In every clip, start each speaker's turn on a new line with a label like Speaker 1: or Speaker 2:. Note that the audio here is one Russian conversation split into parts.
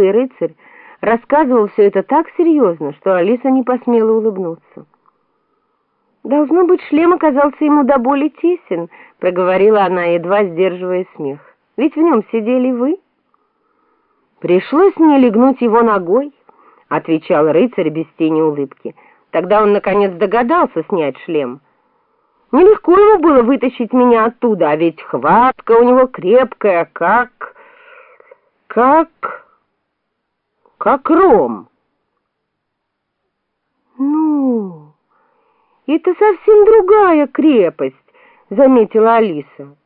Speaker 1: И рыцарь рассказывал все это так серьезно, что Алиса не посмела улыбнуться. «Должно быть, шлем оказался ему до боли тесен», — проговорила она, едва сдерживая смех. «Ведь в нем сидели вы». «Пришлось мне легнуть его ногой», — отвечал рыцарь без тени улыбки. Тогда он, наконец, догадался снять шлем. Нелегко ему было вытащить меня оттуда, а ведь хватка у него крепкая, как... как как ром.
Speaker 2: Ну, это совсем другая крепость, заметила Алиса.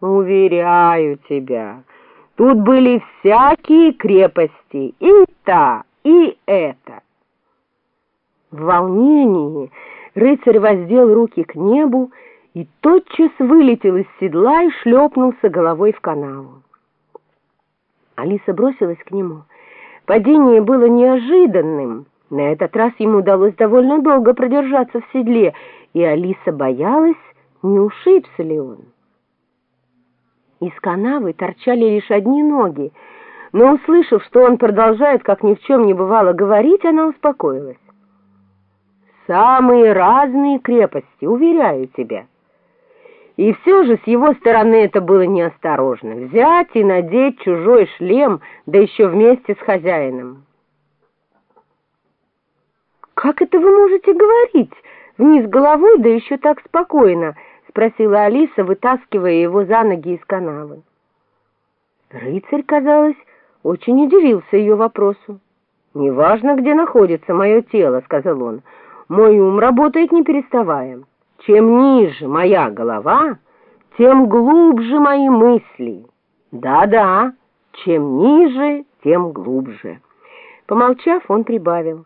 Speaker 1: Уверяю тебя, тут были всякие крепости, и та, и эта. В волнении рыцарь воздел руки к небу и тотчас вылетел из седла и шлепнулся головой в канаву. Алиса бросилась к нему — Падение было неожиданным. На этот раз ему удалось довольно долго продержаться в седле, и Алиса боялась, не ушибся ли он. Из канавы торчали лишь одни ноги, но, услышав, что он продолжает, как ни в чем не бывало, говорить, она успокоилась. «Самые разные крепости, уверяю тебя». И все же с его стороны это было неосторожно — взять и надеть чужой шлем, да еще вместе с хозяином.
Speaker 2: «Как это вы можете говорить вниз головой, да еще так спокойно?» — спросила Алиса, вытаскивая его за ноги из канавы.
Speaker 1: Рыцарь, казалось, очень удивился ее вопросу. «Неважно, где находится мое тело», — сказал он, — «мой ум работает не переставая». Чем ниже моя голова, тем глубже мои мысли. Да-да, чем ниже, тем глубже. Помолчав, он прибавил.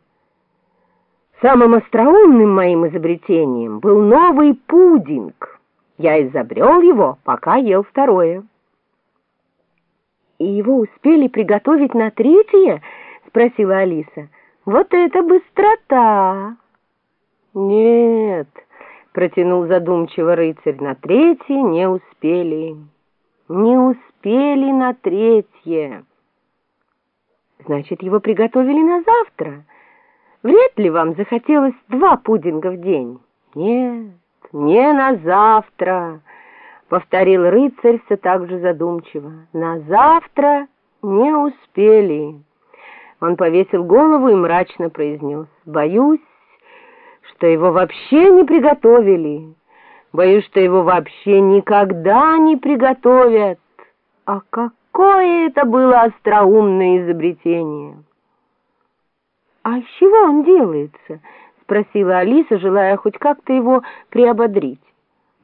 Speaker 1: Самым остроумным моим изобретением был новый пудинг. Я изобрел его, пока ел второе.
Speaker 2: «И его успели приготовить на третье?» — спросила Алиса. «Вот это быстрота!»
Speaker 1: «Нет!» Протянул задумчиво рыцарь. На третье не успели. Не успели на третье. Значит, его приготовили на завтра. Вряд ли вам захотелось два пудинга в день. Нет, не на завтра, повторил рыцарь все так же задумчиво. На завтра не успели. Он повесил голову и мрачно произнес. Боюсь, что его вообще не приготовили. Боюсь, что его вообще никогда не приготовят. А какое это было остроумное изобретение!
Speaker 2: «А из чего он делается?» — спросила Алиса, желая хоть как-то его приободрить.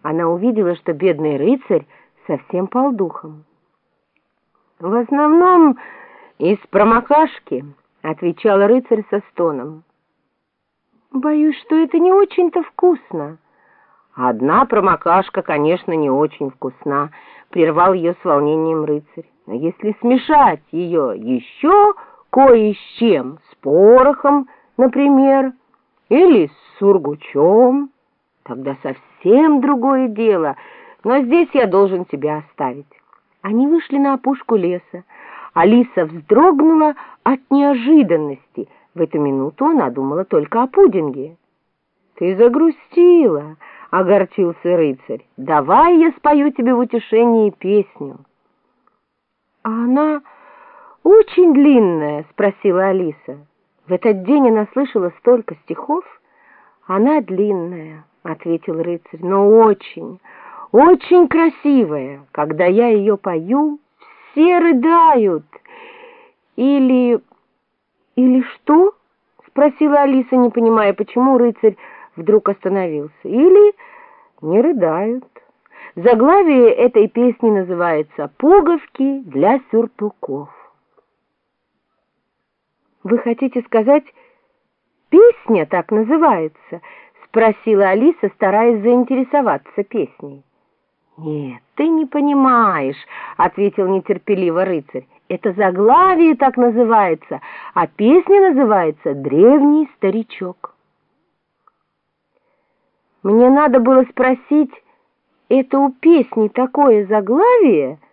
Speaker 2: Она увидела, что бедный рыцарь совсем полдухом.
Speaker 1: «В основном из промокашки», — отвечал рыцарь со стоном.
Speaker 2: Боюсь, что это не очень-то вкусно.
Speaker 1: Одна промокашка, конечно, не очень вкусна, прервал ее с волнением рыцарь. Но если смешать ее еще кое с чем, с порохом, например, или с сургучом, тогда совсем другое дело. Но здесь я должен тебя оставить. Они вышли на опушку леса. Алиса вздрогнула от неожиданности — в эту минуту она думала только о пудинге. «Ты загрустила!» — огорчился рыцарь. «Давай я спою тебе в утешении песню».
Speaker 2: «А она очень длинная?» — спросила Алиса. В этот день она слышала столько стихов. «Она длинная», — ответил рыцарь, — «но очень, очень красивая. Когда я ее пою, все рыдают. Или «Или что?» — спросила Алиса, не понимая, почему рыцарь вдруг остановился. «Или не рыдают». Заглавие этой песни называется «Пуговки для сюртуков». «Вы хотите сказать, песня так называется?» — спросила Алиса, стараясь заинтересоваться песней. «Нет, ты не понимаешь», — ответил нетерпеливо рыцарь. «Это заглавие так называется, а песня называется «Древний старичок». Мне надо было спросить, это у песни такое заглавие —